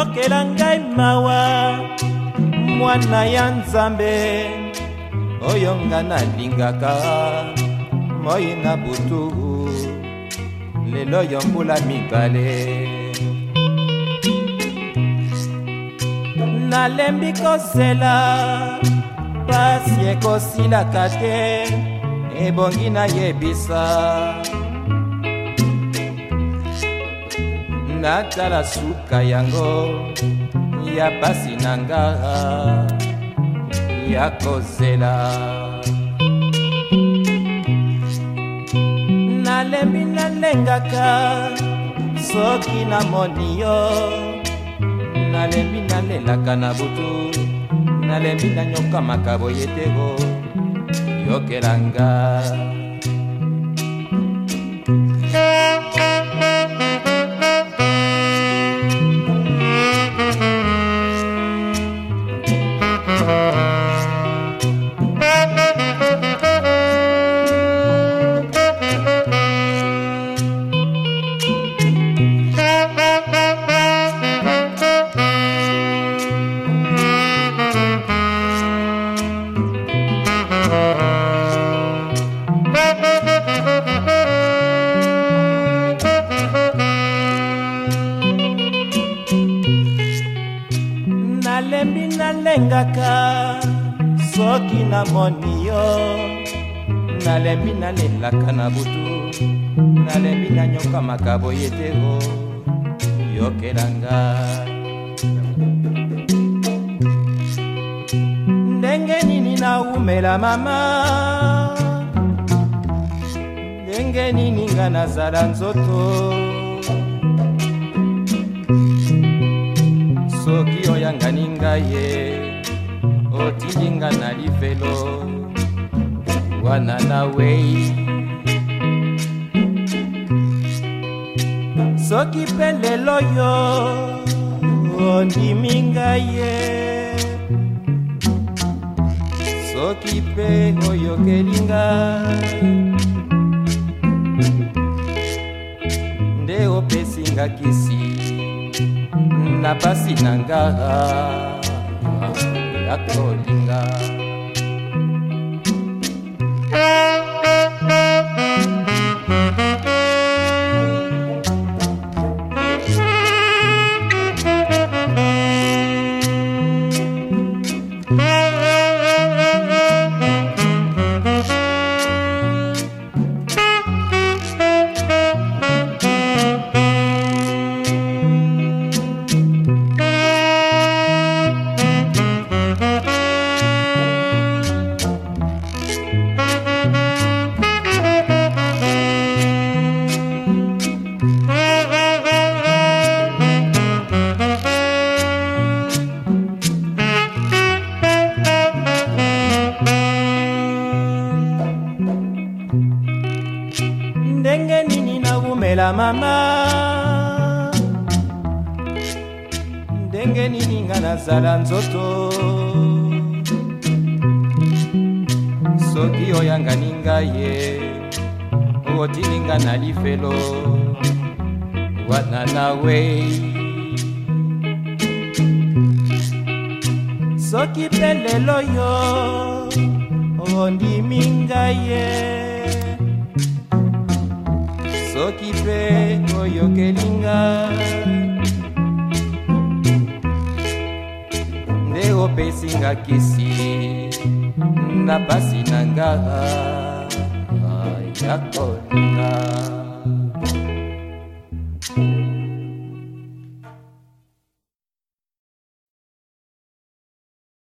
yokela ngai mawa mwana ya nzambe oyo nga nalingaka moi na butu lelo yo mbula mibale nalembi kozela pasi ekosilaka te ebongi nayebisa natala suka yango ya pasi na nga ya kozela nalembi nalengaka soki namoni yo nalembi nalelaka na butu nalembi nanyokamaka boye te o yokelanga nalengaka soki namoni yo nalembi nalelaka na butu nalembi nanyokamaka boye tero yokela ngai ndenge nini naumela mama ndenge nini nga nazala nzoto soki oyangani ngai ye otilinga na livelo wana na wei soki mpe lelo yo ondimi ngai ye soki mpe oyokeli ngai nde opesi nga kisi na pasi na ngaa acolhida. komela mama ndenge nini nga nazala nzoto soki oyangani ngai ye otini nga na lifelo wana nawe soki mpe lelo yo ondimi ngai ye soki mpe oyokelinga nde opesinga kisi na pasi na nga ya kolinga